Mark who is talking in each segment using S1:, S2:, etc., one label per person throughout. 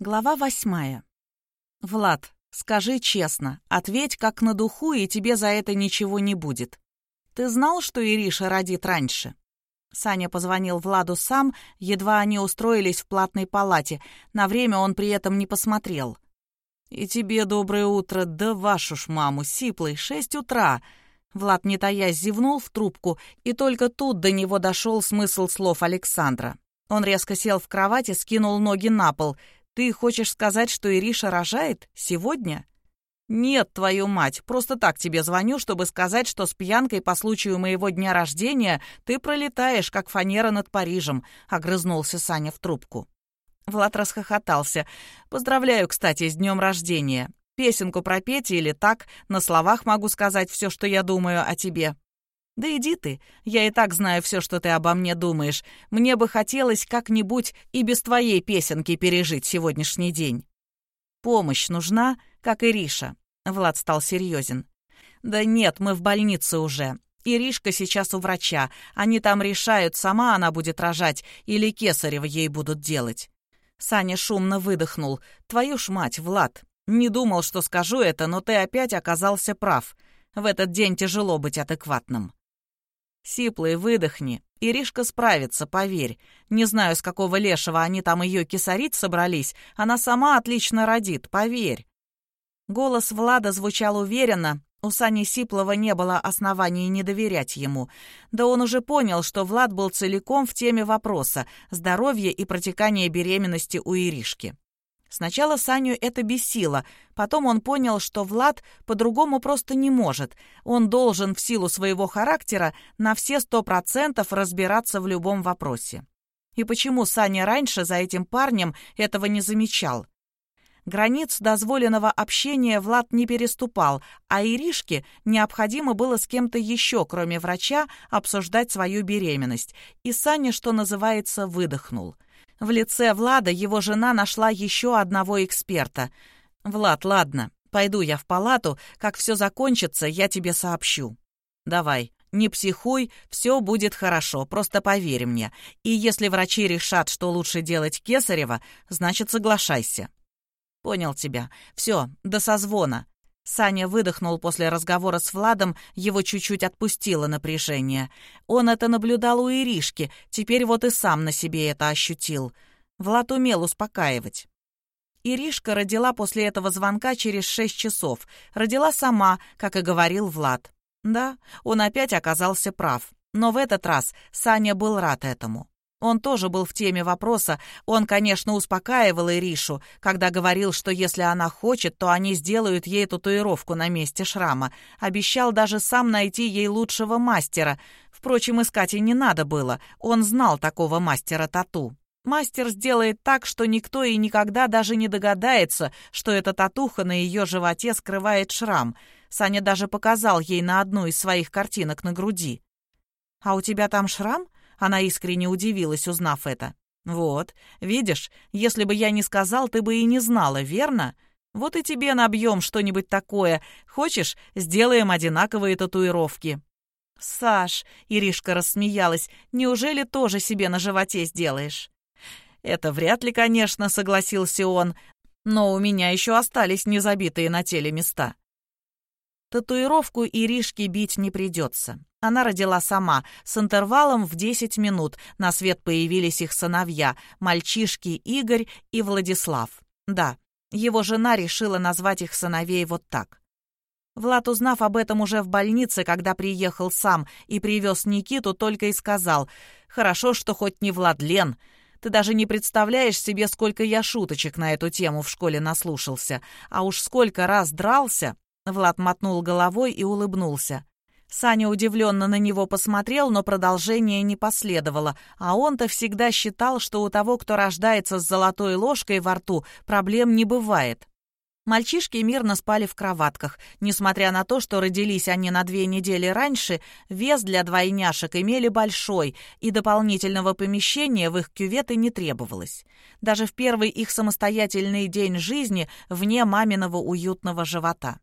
S1: Глава восьмая. «Влад, скажи честно, ответь как на духу, и тебе за это ничего не будет. Ты знал, что Ириша родит раньше?» Саня позвонил Владу сам, едва они устроились в платной палате. На время он при этом не посмотрел. «И тебе доброе утро, да вашу ж маму, сиплый, шесть утра!» Влад, не таясь, зевнул в трубку, и только тут до него дошел смысл слов Александра. Он резко сел в кровати, скинул ноги на пол. Ты хочешь сказать, что Ириша рожает? Сегодня?» «Нет, твою мать, просто так тебе звоню, чтобы сказать, что с пьянкой по случаю моего дня рождения ты пролетаешь, как фанера над Парижем», — огрызнулся Саня в трубку. Влад расхохотался. «Поздравляю, кстати, с днем рождения. Песенку пропеть или так, на словах могу сказать все, что я думаю о тебе». «Да иди ты, я и так знаю все, что ты обо мне думаешь. Мне бы хотелось как-нибудь и без твоей песенки пережить сегодняшний день». «Помощь нужна, как и Риша», — Влад стал серьезен. «Да нет, мы в больнице уже. Иришка сейчас у врача. Они там решают, сама она будет рожать или кесарево ей будут делать». Саня шумно выдохнул. «Твою ж мать, Влад, не думал, что скажу это, но ты опять оказался прав. В этот день тяжело быть адекватным». «Сиплый, выдохни. Иришка справится, поверь. Не знаю, с какого лешего они там ее кисарить собрались. Она сама отлично родит, поверь». Голос Влада звучал уверенно. У Сани Сиплова не было оснований не доверять ему. Да он уже понял, что Влад был целиком в теме вопроса здоровья и протекания беременности у Иришки. Сначала Саню это бесило, потом он понял, что Влад по-другому просто не может. Он должен в силу своего характера на все сто процентов разбираться в любом вопросе. И почему Саня раньше за этим парнем этого не замечал? Границ дозволенного общения Влад не переступал, а Иришке необходимо было с кем-то еще, кроме врача, обсуждать свою беременность. И Саня, что называется, выдохнул. В лице Влада его жена нашла еще одного эксперта. «Влад, ладно, пойду я в палату, как все закончится, я тебе сообщу». «Давай, не психуй, все будет хорошо, просто поверь мне. И если врачи решат, что лучше делать кесарево, значит, соглашайся». «Понял тебя. Все, до созвона». Саня выдохнул после разговора с Владом, его чуть-чуть отпустило напряжение. Он это наблюдал у Иришки, теперь вот и сам на себе это ощутил. Влад умел успокаивать. Иришка родила после этого звонка через шесть часов. Родила сама, как и говорил Влад. Да, он опять оказался прав. Но в этот раз Саня был рад этому. Он тоже был в теме вопроса. Он, конечно, успокаивал Иришу, когда говорил, что если она хочет, то они сделают ей татуировку на месте шрама. Обещал даже сам найти ей лучшего мастера. Впрочем, искать и не надо было. Он знал такого мастера тату. Мастер сделает так, что никто и никогда даже не догадается, что эта татуха на ее животе скрывает шрам. Саня даже показал ей на одну из своих картинок на груди. «А у тебя там шрам?» Она искренне удивилась, узнав это. «Вот, видишь, если бы я не сказал, ты бы и не знала, верно? Вот и тебе набьем что-нибудь такое. Хочешь, сделаем одинаковые татуировки». «Саш», — Иришка рассмеялась, — «неужели тоже себе на животе сделаешь?» «Это вряд ли, конечно», — согласился он, «но у меня еще остались незабитые на теле места». Татуировку Иришке бить не придется. Она родила сама, с интервалом в 10 минут. На свет появились их сыновья, мальчишки Игорь и Владислав. Да, его жена решила назвать их сыновей вот так. Влад, узнав об этом уже в больнице, когда приехал сам и привез Никиту, только и сказал, «Хорошо, что хоть не Владлен. Ты даже не представляешь себе, сколько я шуточек на эту тему в школе наслушался. А уж сколько раз дрался!» Влад мотнул головой и улыбнулся. Саня удивленно на него посмотрел, но продолжение не последовало, а он-то всегда считал, что у того, кто рождается с золотой ложкой во рту, проблем не бывает. Мальчишки мирно спали в кроватках. Несмотря на то, что родились они на две недели раньше, вес для двойняшек имели большой, и дополнительного помещения в их кюветы не требовалось. Даже в первый их самостоятельный день жизни вне маминого уютного живота.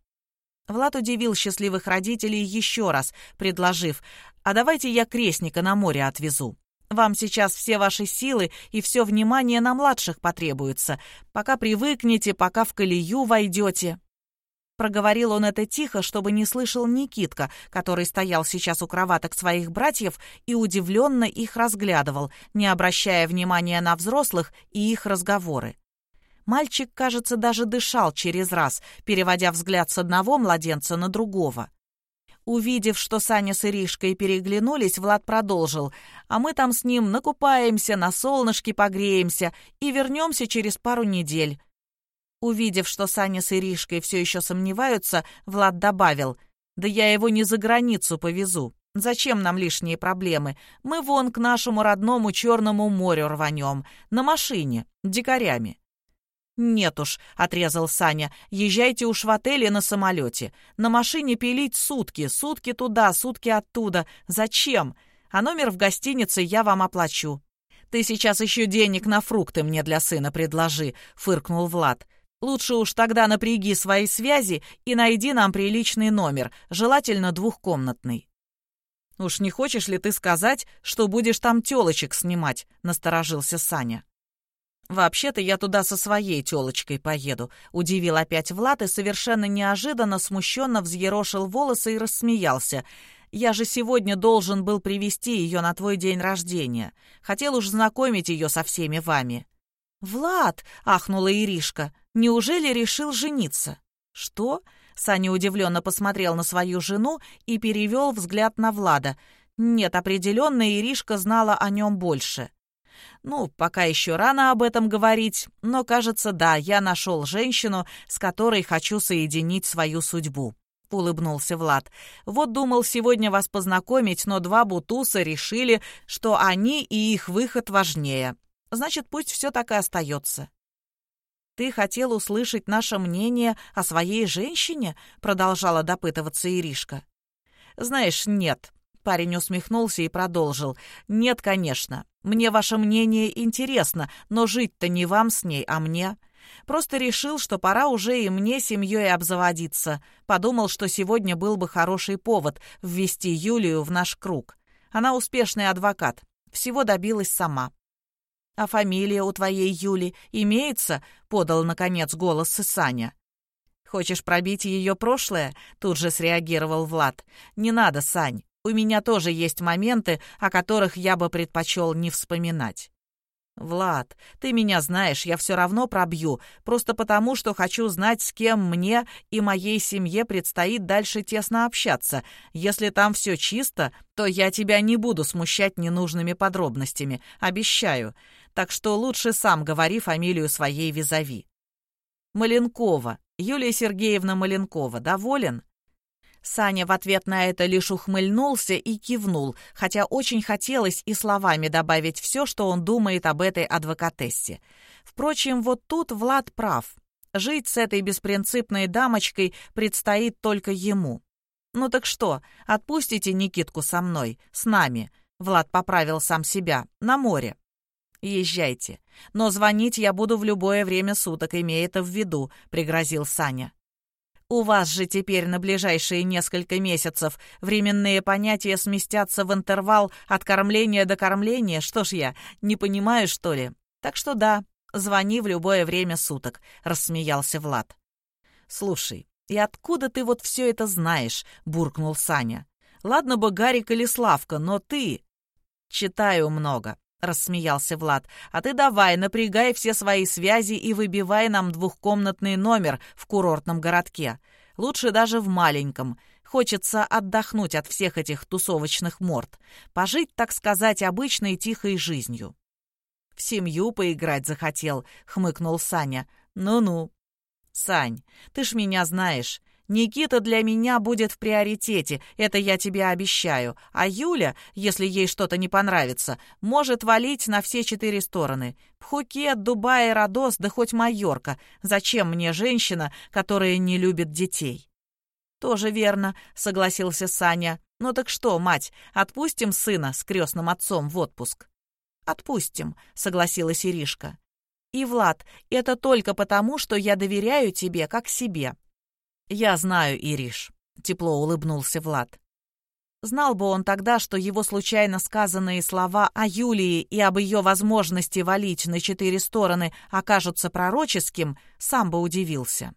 S1: Влад удивил счастливых родителей еще раз, предложив, «А давайте я крестника на море отвезу». Вам сейчас все ваши силы и все внимание на младших потребуется, пока привыкнете, пока в колею войдете». Проговорил он это тихо, чтобы не слышал Никитка, который стоял сейчас у кроваток своих братьев и удивленно их разглядывал, не обращая внимания на взрослых и их разговоры. Мальчик, кажется, даже дышал через раз, переводя взгляд с одного младенца на другого. Увидев, что Саня с Иришкой переглянулись, Влад продолжил. «А мы там с ним накупаемся, на солнышке погреемся и вернемся через пару недель». Увидев, что Саня с Иришкой все еще сомневаются, Влад добавил. «Да я его не за границу повезу. Зачем нам лишние проблемы? Мы вон к нашему родному Черному морю рванем. На машине, дикарями. «Нет уж», — отрезал Саня, — «езжайте уж в отеле на самолете. На машине пилить сутки, сутки туда, сутки оттуда. Зачем? А номер в гостинице я вам оплачу». «Ты сейчас еще денег на фрукты мне для сына предложи», — фыркнул Влад. «Лучше уж тогда напряги свои связи и найди нам приличный номер, желательно двухкомнатный». «Уж не хочешь ли ты сказать, что будешь там телочек снимать?» — насторожился Саня. «Вообще-то я туда со своей тёлочкой поеду», — удивил опять Влад и совершенно неожиданно смущенно взъерошил волосы и рассмеялся. «Я же сегодня должен был привести ее на твой день рождения. Хотел уж знакомить ее со всеми вами». «Влад!» — ахнула Иришка. «Неужели решил жениться?» «Что?» — Саня удивленно посмотрел на свою жену и перевел взгляд на Влада. Нет, определенно Иришка знала о нем больше. Ну, пока еще рано об этом говорить, но, кажется, да, я нашел женщину, с которой хочу соединить свою судьбу. — улыбнулся Влад. «Вот думал сегодня вас познакомить, но два бутуса решили, что они и их выход важнее. Значит, пусть все так и остается». «Ты хотел услышать наше мнение о своей женщине?» — продолжала допытываться Иришка. «Знаешь, нет». Парень усмехнулся и продолжил. «Нет, конечно. Мне ваше мнение интересно, но жить-то не вам с ней, а мне. Просто решил, что пора уже и мне семьей обзаводиться. Подумал, что сегодня был бы хороший повод ввести Юлию в наш круг. Она успешный адвокат, всего добилась сама. «А фамилия у твоей Юли имеется?» — подал, наконец, голос Саня. «Хочешь пробить ее прошлое?» — тут же среагировал Влад. «Не надо, Сань. У меня тоже есть моменты, о которых я бы предпочел не вспоминать. «Влад, ты меня знаешь, я все равно пробью, просто потому, что хочу знать, с кем мне и моей семье предстоит дальше тесно общаться. Если там все чисто, то я тебя не буду смущать ненужными подробностями, обещаю. Так что лучше сам говори фамилию своей визави». «Маленкова, Юлия Сергеевна Маленкова, доволен?» Саня в ответ на это лишь ухмыльнулся и кивнул, хотя очень хотелось и словами добавить все, что он думает об этой адвокатессе. Впрочем, вот тут Влад прав. Жить с этой беспринципной дамочкой предстоит только ему. «Ну так что, отпустите Никитку со мной, с нами?» Влад поправил сам себя. «На море». «Езжайте. Но звонить я буду в любое время суток, имея это в виду», — пригрозил Саня. У вас же теперь на ближайшие несколько месяцев временные понятия сместятся в интервал от кормления до кормления. Что ж я, не понимаю, что ли? Так что да, звони в любое время суток», — рассмеялся Влад. «Слушай, и откуда ты вот все это знаешь?» — буркнул Саня. «Ладно бы Гарик или Славка, но ты...» «Читаю много», — рассмеялся Влад. «А ты давай, напрягай все свои связи и выбивай нам двухкомнатный номер в курортном городке. Лучше даже в маленьком. Хочется отдохнуть от всех этих тусовочных морд. Пожить, так сказать, обычной тихой жизнью». «В семью поиграть захотел», — хмыкнул Саня. «Ну-ну». «Сань, ты ж меня знаешь. Никита для меня будет в приоритете, это я тебе обещаю. А Юля, если ей что-то не понравится, может валить на все четыре стороны. Пхукет, Дубай, Родос, да хоть Майорка. Зачем мне женщина, которая не любит детей?» «Тоже верно», — согласился Саня. «Ну так что, мать, отпустим сына с крестным отцом в отпуск?» «Отпустим», — согласилась Иришка. «И, Влад, это только потому, что я доверяю тебе как себе. «Я знаю, Ириш», — тепло улыбнулся Влад. Знал бы он тогда, что его случайно сказанные слова о Юлии и об ее возможности валить на четыре стороны окажутся пророческим, сам бы удивился.